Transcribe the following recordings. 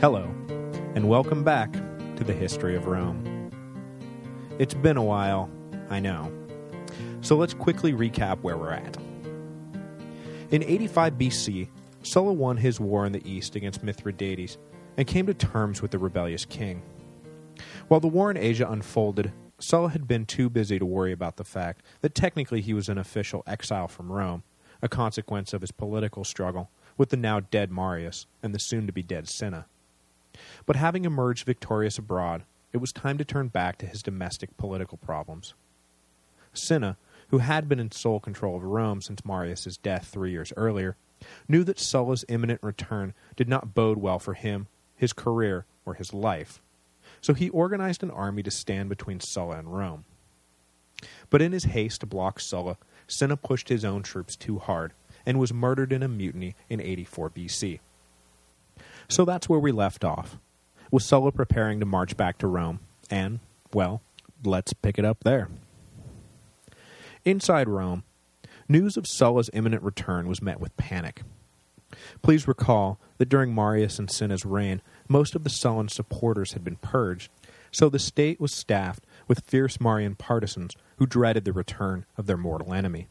Hello, and welcome back to the History of Rome. It's been a while, I know. So let's quickly recap where we're at. In 85 BC, Sulla won his war in the east against Mithridates and came to terms with the rebellious king. While the war in Asia unfolded, Sulla had been too busy to worry about the fact that technically he was an official exile from Rome, a consequence of his political struggle with the now dead Marius and the soon-to-be-dead Cinna. But having emerged victorious abroad, it was time to turn back to his domestic political problems. Cinna, who had been in sole control of Rome since Marius's death three years earlier, knew that Sulla's imminent return did not bode well for him, his career, or his life, so he organized an army to stand between Sulla and Rome. But in his haste to block Sulla, Cinna pushed his own troops too hard, and was murdered in a mutiny in 84 BC. So that's where we left off, with Sulla preparing to march back to Rome, and, well, let's pick it up there. Inside Rome, news of Sulla's imminent return was met with panic. Please recall that during Marius and Cinna's reign, most of the Sullan supporters had been purged, so the state was staffed with fierce Marian partisans who dreaded the return of their mortal enemy.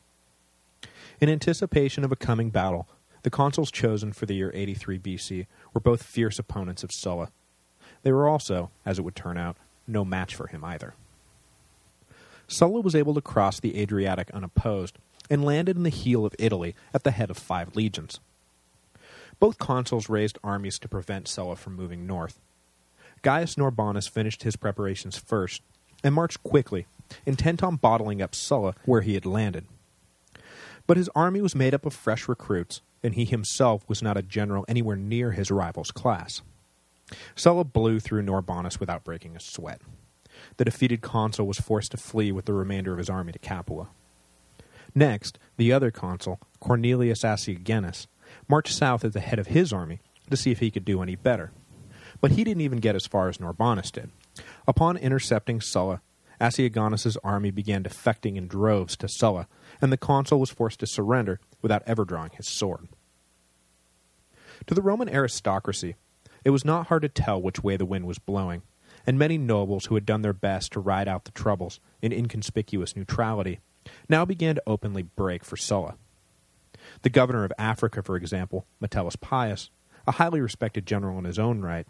In anticipation of a coming battle, the consuls chosen for the year 83 BC were both fierce opponents of Sulla. They were also, as it would turn out, no match for him either. Sulla was able to cross the Adriatic unopposed and landed in the heel of Italy at the head of five legions. Both consuls raised armies to prevent Sulla from moving north. Gaius Norbanus finished his preparations first and marched quickly, intent on bottling up Sulla where he had landed. But his army was made up of fresh recruits, and he himself was not a general anywhere near his rival's class. Sulla blew through Norbanus without breaking a sweat. The defeated consul was forced to flee with the remainder of his army to Capua. Next, the other consul, Cornelius Asiagenus, marched south at the head of his army to see if he could do any better. But he didn't even get as far as Norbanus did. Upon intercepting Sulla, Asiagenus's army began defecting in droves to Sulla, and the consul was forced to surrender without ever drawing his sword. To the Roman aristocracy, it was not hard to tell which way the wind was blowing, and many nobles who had done their best to ride out the troubles in inconspicuous neutrality now began to openly break for Sulla. The governor of Africa, for example, Metellus Pius, a highly respected general in his own right,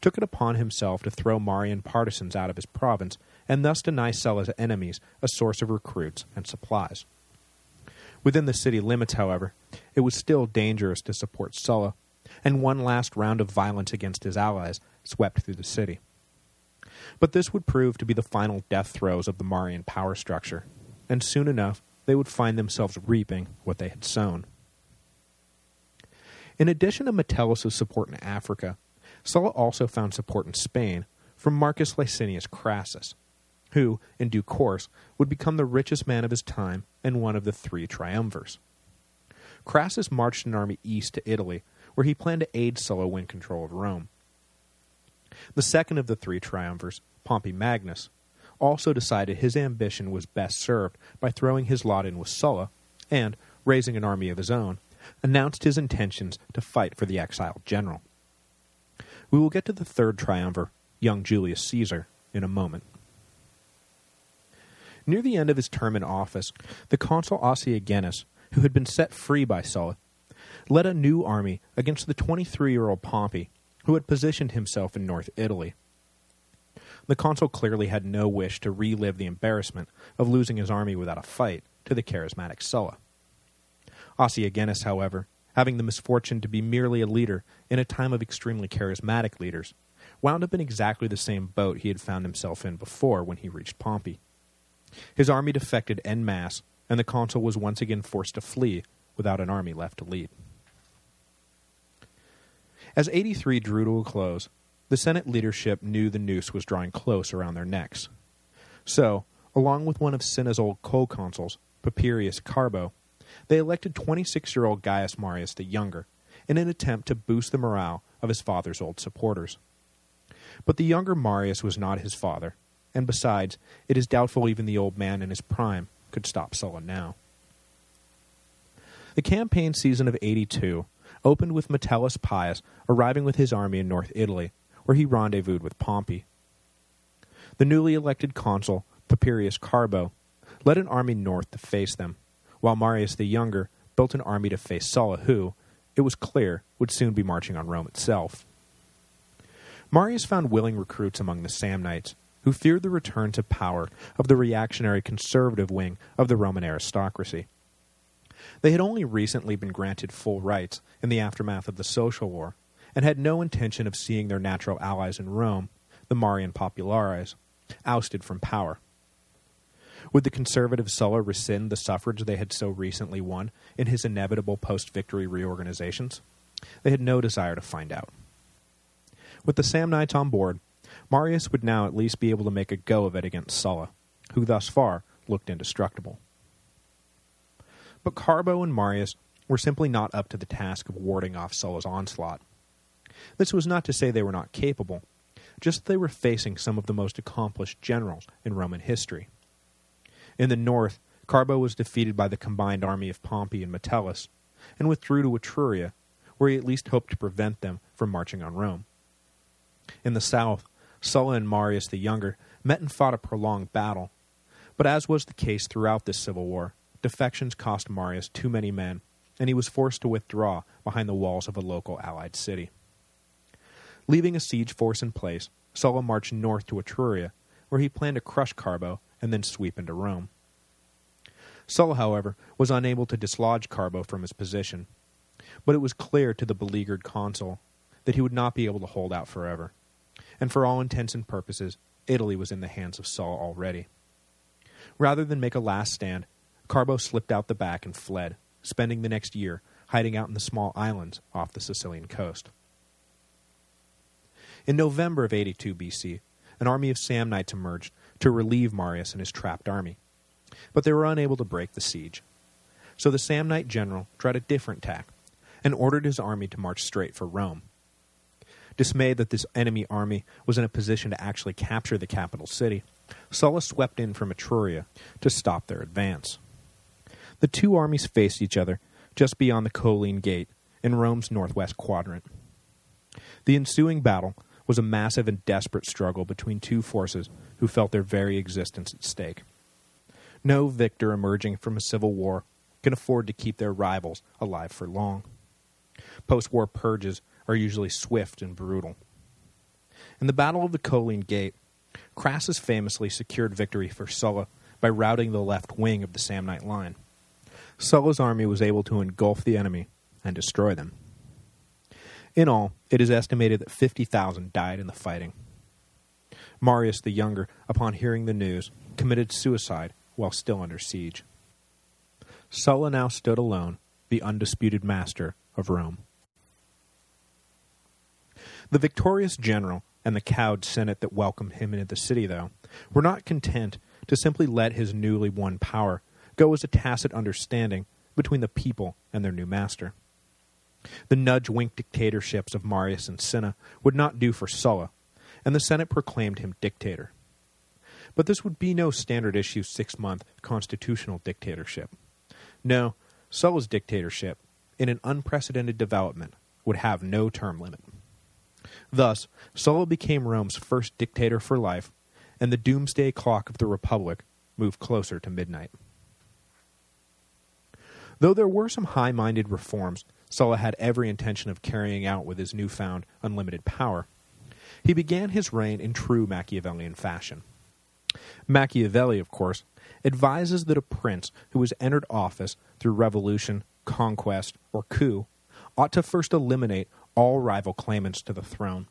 took it upon himself to throw Marian partisans out of his province and thus deny Sulla's enemies a source of recruits and supplies. Within the city limits, however, it was still dangerous to support Sulla, and one last round of violence against his allies swept through the city. But this would prove to be the final death throes of the Marian power structure, and soon enough they would find themselves reaping what they had sown. In addition to Metellus' support in Africa, Sulla also found support in Spain from Marcus Licinius Crassus, who, in due course, would become the richest man of his time and one of the three triumvirs. Crassus marched an army east to Italy, where he planned to aid Sulla win control of Rome. The second of the three triumvirs, Pompey Magnus, also decided his ambition was best served by throwing his lot in with Sulla, and, raising an army of his own, announced his intentions to fight for the exiled general. We will get to the third triumvir, young Julius Caesar, in a moment. Near the end of his term in office, the consul Asiagenus, who had been set free by Sulla, led a new army against the 23-year-old Pompey, who had positioned himself in North Italy. The consul clearly had no wish to relive the embarrassment of losing his army without a fight to the charismatic Sulla. Asiagenus, however, having the misfortune to be merely a leader in a time of extremely charismatic leaders, wound up in exactly the same boat he had found himself in before when he reached Pompey. His army defected en masse, and the consul was once again forced to flee without an army left to lead. As 83 drew to a close, the Senate leadership knew the noose was drawing close around their necks. So, along with one of Cinna's old co-consuls, Papirius Carbo, they elected 26-year-old Gaius Marius the Younger in an attempt to boost the morale of his father's old supporters. But the younger Marius was not his father, and besides, it is doubtful even the old man in his prime could stop Sulla now. The campaign season of 82 opened with Metellus Pius arriving with his army in North Italy, where he rendezvoused with Pompey. The newly elected consul, Papirius Carbo, led an army north to face them, while Marius the Younger built an army to face Sulla who, it was clear, would soon be marching on Rome itself. Marius found willing recruits among the Samnites, who feared the return to power of the reactionary conservative wing of the Roman aristocracy. They had only recently been granted full rights in the aftermath of the Social War, and had no intention of seeing their natural allies in Rome, the Marian Populares, ousted from power. Would the conservative Sulla rescind the suffrage they had so recently won in his inevitable post-victory reorganizations? They had no desire to find out. With the Samnites on board, Marius would now at least be able to make a go of it against Sulla, who thus far looked indestructible. But Carbo and Marius were simply not up to the task of warding off Sulla's onslaught. This was not to say they were not capable, just that they were facing some of the most accomplished generals in Roman history. In the north, Carbo was defeated by the combined army of Pompey and Metellus, and withdrew to Etruria, where he at least hoped to prevent them from marching on Rome. In the south, Sulla and Marius the Younger met and fought a prolonged battle, but as was the case throughout this civil war, defections cost Marius too many men, and he was forced to withdraw behind the walls of a local allied city. Leaving a siege force in place, Sulla marched north to Etruria, where he planned to crush Carbo and then sweep into Rome. Sulla, however, was unable to dislodge Carbo from his position, but it was clear to the beleaguered consul that he would not be able to hold out forever, and for all intents and purposes, Italy was in the hands of Sulla already. Rather than make a last stand, Carbo slipped out the back and fled, spending the next year hiding out in the small islands off the Sicilian coast. In November of 82 BC, an army of Samnites emerged to relieve Marius and his trapped army, but they were unable to break the siege. So the Samnite general tried a different tack and ordered his army to march straight for Rome. Dismayed that this enemy army was in a position to actually capture the capital city, Sulla swept in from Etruria to stop their advance. The two armies faced each other just beyond the Colline Gate in Rome's northwest quadrant. The ensuing battle was a massive and desperate struggle between two forces who felt their very existence at stake. No victor emerging from a civil war can afford to keep their rivals alive for long. Post-war purges are usually swift and brutal. In the Battle of the Colline Gate, Crassus famously secured victory for Sulla by routing the left wing of the Samnite line. Sulla's army was able to engulf the enemy and destroy them. In all, it is estimated that 50,000 died in the fighting. Marius the Younger, upon hearing the news, committed suicide while still under siege. Sulla now stood alone, the undisputed master of Rome. The victorious general and the cowed senate that welcomed him into the city, though, were not content to simply let his newly won power go as a tacit understanding between the people and their new master. The nudge-wink dictatorships of Marius and Cinna would not do for Sulla, and the Senate proclaimed him dictator. But this would be no standard-issue six-month constitutional dictatorship. No, Sulla's dictatorship, in an unprecedented development, would have no term limit. Thus, Sulla became Rome's first dictator for life, and the doomsday clock of the Republic moved closer to midnight. Though there were some high-minded reforms Sulla had every intention of carrying out with his newfound unlimited power, he began his reign in true Machiavellian fashion. Machiavelli, of course, advises that a prince who has entered office through revolution, conquest, or coup ought to first eliminate all rival claimants to the throne.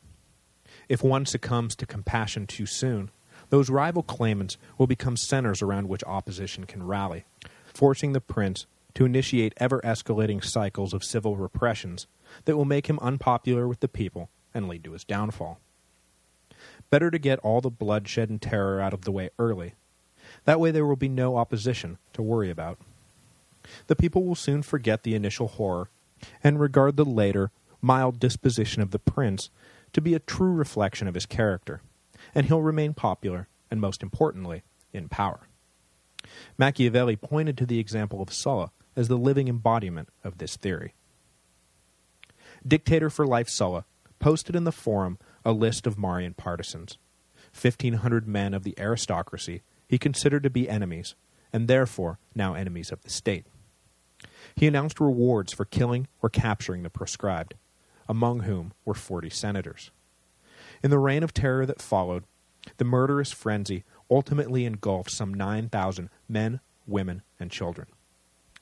If one succumbs to compassion too soon, those rival claimants will become centers around which opposition can rally, forcing the prince to initiate ever-escalating cycles of civil repressions that will make him unpopular with the people and lead to his downfall. Better to get all the bloodshed and terror out of the way early. That way there will be no opposition to worry about. The people will soon forget the initial horror and regard the later, mild disposition of the prince to be a true reflection of his character, and he'll remain popular, and most importantly, in power. Machiavelli pointed to the example of Sulla as the living embodiment of this theory. Dictator for Life Sulla posted in the forum a list of Marian partisans. 1,500 men of the aristocracy he considered to be enemies, and therefore now enemies of the state. He announced rewards for killing or capturing the proscribed, among whom were 40 senators. In the reign of terror that followed, the murderous frenzy ultimately engulfed some 9,000 men, women, and children,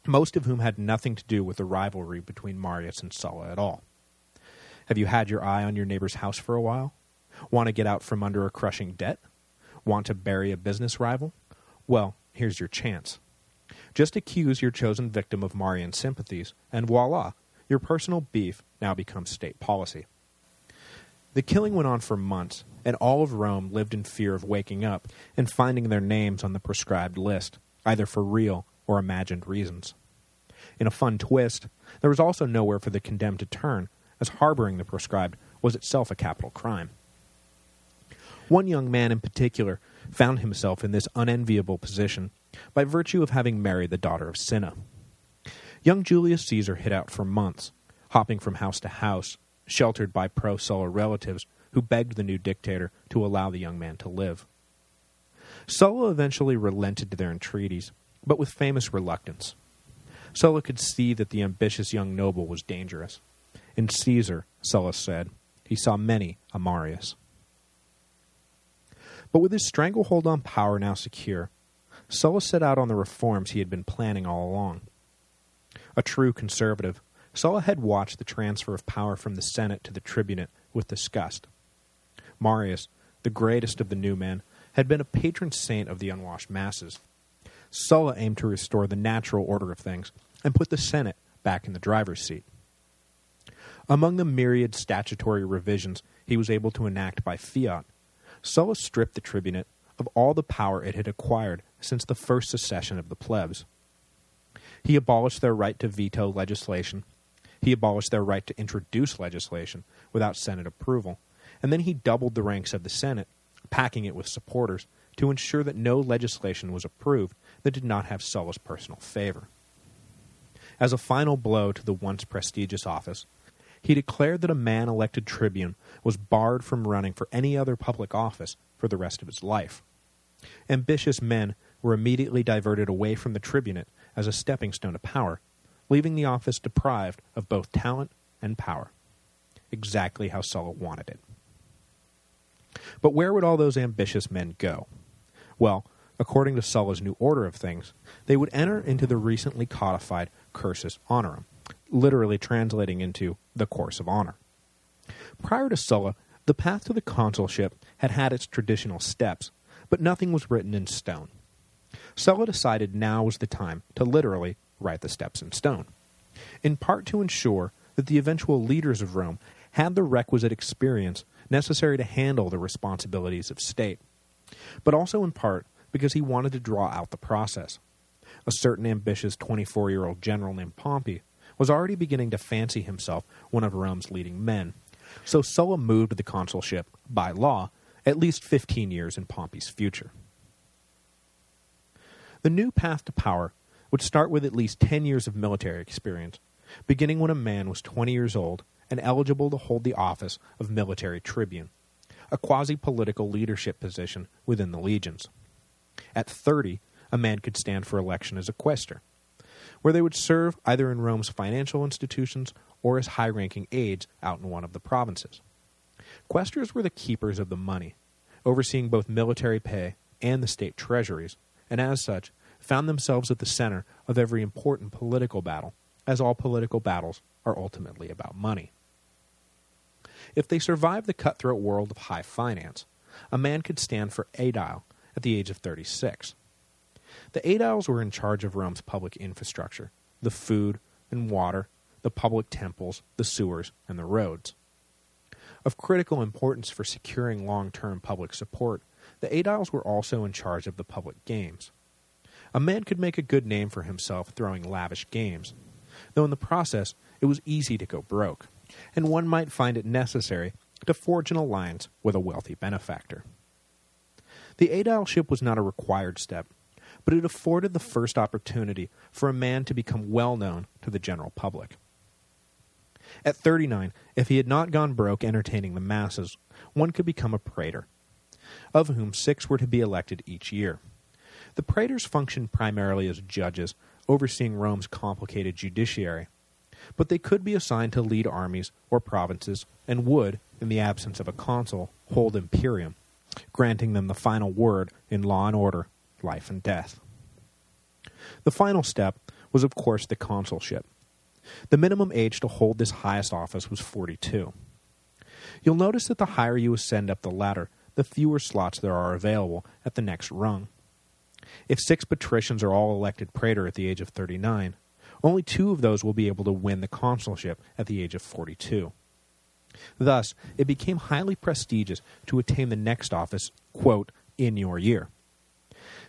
most of whom had nothing to do with the rivalry between Marius and Sulla at all. Have you had your eye on your neighbor's house for a while? Want to get out from under a crushing debt? Want to bury a business rival? Well, here's your chance. Just accuse your chosen victim of Marian sympathies, and voila, your personal beef now becomes state policy. The killing went on for months, and all of Rome lived in fear of waking up and finding their names on the proscribed list, either for real or imagined reasons. In a fun twist, there was also nowhere for the condemned to turn, as harboring the proscribed was itself a capital crime. One young man in particular found himself in this unenviable position by virtue of having married the daughter of Cinna. Young Julius Caesar hid out for months, hopping from house to house, sheltered by pro-Sulla relatives who begged the new dictator to allow the young man to live. Sulla eventually relented to their entreaties, but with famous reluctance. Sulla could see that the ambitious young noble was dangerous. In Caesar, Sulla said, he saw many a Marius. But with his stranglehold on power now secure, Sulla set out on the reforms he had been planning all along. A true conservative, Sulla had watched the transfer of power from the Senate to the tribunate with disgust. Marius, the greatest of the new men, had been a patron saint of the unwashed masses. Sulla aimed to restore the natural order of things and put the Senate back in the driver's seat. Among the myriad statutory revisions he was able to enact by fiat, Sulla stripped the tribunate of all the power it had acquired since the first secession of the plebs. He abolished their right to veto legislation, he abolished their right to introduce legislation without Senate approval, and then he doubled the ranks of the Senate, packing it with supporters, to ensure that no legislation was approved that did not have Sulla's personal favor. As a final blow to the once prestigious office, he declared that a man elected tribune was barred from running for any other public office for the rest of his life. Ambitious men were immediately diverted away from the tribunate as a stepping stone to power, leaving the office deprived of both talent and power. Exactly how Sulla wanted it. But where would all those ambitious men go? Well, according to Sulla's new order of things, they would enter into the recently codified cursus honorum, literally translating into the course of honor. Prior to Sulla, the path to the consulship had had its traditional steps, but nothing was written in stone. Sulla decided now was the time to literally write the steps in stone, in part to ensure that the eventual leaders of Rome had the requisite experience necessary to handle the responsibilities of state, but also in part because he wanted to draw out the process. A certain ambitious 24-year-old general named Pompey was already beginning to fancy himself one of Rome's leading men, so Sulla moved the consulship, by law, at least 15 years in Pompey's future. The new path to power would start with at least 10 years of military experience, beginning when a man was 20 years old and eligible to hold the office of military tribune, a quasi-political leadership position within the legions. At 30, a man could stand for election as a quaestor, where they would serve either in Rome's financial institutions or as high-ranking aides out in one of the provinces. Quaestors were the keepers of the money, overseeing both military pay and the state treasuries, and as such, found themselves at the center of every important political battle, as all political battles are ultimately about money. If they survived the cutthroat world of high finance, a man could stand for aedile at the age of 36. The aediles were in charge of Rome's public infrastructure, the food and water, the public temples, the sewers, and the roads. Of critical importance for securing long-term public support, the aediles were also in charge of the public games. A man could make a good name for himself throwing lavish games, though in the process it was easy to go broke, and one might find it necessary to forge an alliance with a wealthy benefactor. The aedileship was not a required step, but it afforded the first opportunity for a man to become well known to the general public. At 39, if he had not gone broke entertaining the masses, one could become a praetor, of whom six were to be elected each year. The praetors functioned primarily as judges, overseeing Rome's complicated judiciary, but they could be assigned to lead armies or provinces and would, in the absence of a consul, hold imperium, granting them the final word in law and order, life and death. The final step was of course the consulship. The minimum age to hold this highest office was 42. You'll notice that the higher you ascend up the ladder, the fewer slots there are available at the next rung. If six patricians are all elected praetor at the age of 39, only two of those will be able to win the consulship at the age of 42. Thus, it became highly prestigious to attain the next office, quote, in your year.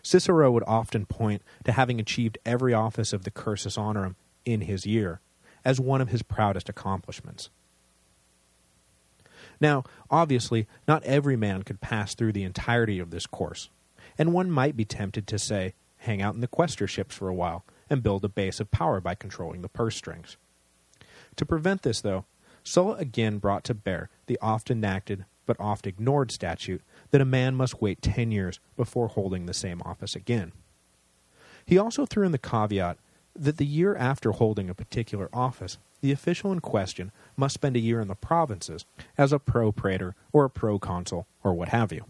Cicero would often point to having achieved every office of the cursus honorum in his year as one of his proudest accomplishments. Now, obviously, not every man could pass through the entirety of this course, and one might be tempted to say, hang out in the quaestorships for a while and build a base of power by controlling the purse strings. To prevent this, though, Sulla again brought to bear the oft enacted but oft ignored statute that a man must wait ten years before holding the same office again. He also threw in the caveat that the year after holding a particular office, the official in question must spend a year in the provinces as a pro-praetor or a pro-consul or what have you.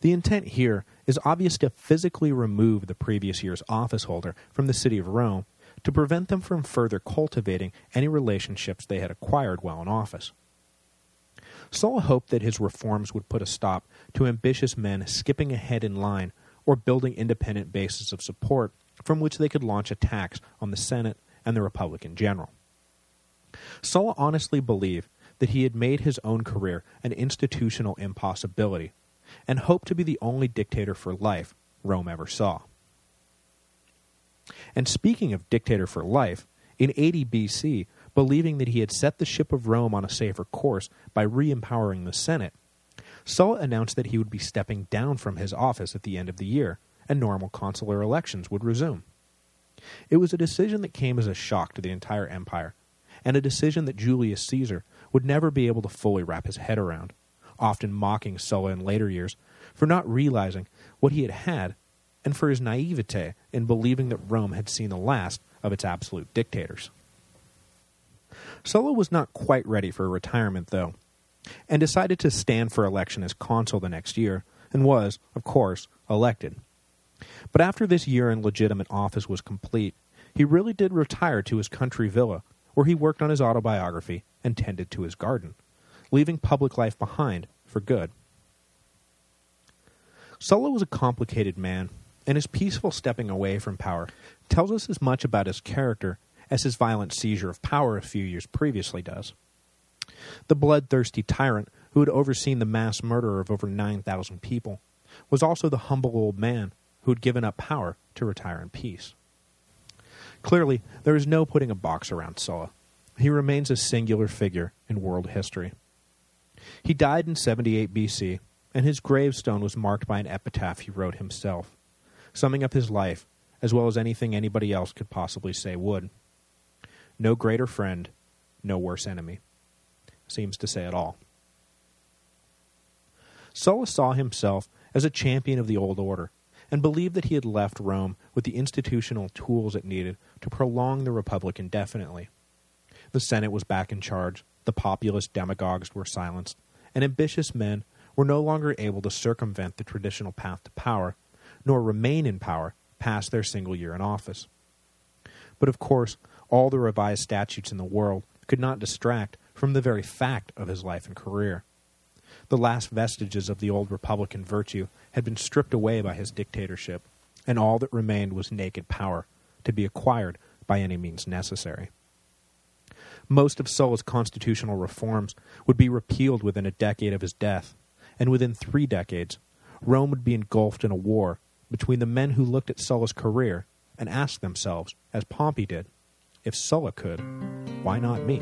The intent here is obvious to physically remove the previous year's office holder from the city of Rome to prevent them from further cultivating any relationships they had acquired while in office. Sulla hoped that his reforms would put a stop to ambitious men skipping ahead in line or building independent bases of support from which they could launch attacks on the Senate and the Republican general. Sulla honestly believed that he had made his own career an institutional impossibility and hoped to be the only dictator for life Rome ever saw. And speaking of dictator for life, in 80 BC, believing that he had set the ship of Rome on a safer course by re-empowering the Senate, Sulla announced that he would be stepping down from his office at the end of the year, and normal consular elections would resume. It was a decision that came as a shock to the entire empire, and a decision that Julius Caesar would never be able to fully wrap his head around, often mocking Sulla in later years for not realizing what he had had and for his naivete in believing that Rome had seen the last of its absolute dictators. Sulla was not quite ready for retirement, though, and decided to stand for election as consul the next year, and was, of course, elected. But after this year in legitimate office was complete, he really did retire to his country villa, where he worked on his autobiography and tended to his garden, leaving public life behind for good. Sulla was a complicated man, and his peaceful stepping away from power tells us as much about his character as his violent seizure of power a few years previously does. The bloodthirsty tyrant who had overseen the mass murder of over 9,000 people was also the humble old man who had given up power to retire in peace. Clearly, there is no putting a box around Sulla. He remains a singular figure in world history. He died in 78 BC, and his gravestone was marked by an epitaph he wrote himself, summing up his life as well as anything anybody else could possibly say would. No greater friend, no worse enemy. Seems to say it all. Sulla saw himself as a champion of the old order, and believed that he had left Rome with the institutional tools it needed to prolong the Republic indefinitely. The Senate was back in charge, the populist demagogues were silenced, and ambitious men were no longer able to circumvent the traditional path to power, nor remain in power past their single year in office. But of course, all the revised statutes in the world could not distract from the very fact of his life and career. The last vestiges of the old republican virtue had been stripped away by his dictatorship, and all that remained was naked power, to be acquired by any means necessary. Most of Sulla's constitutional reforms would be repealed within a decade of his death, and within three decades, Rome would be engulfed in a war between the men who looked at Sulla's career and asked themselves, as Pompey did, if Sulla could, why not me?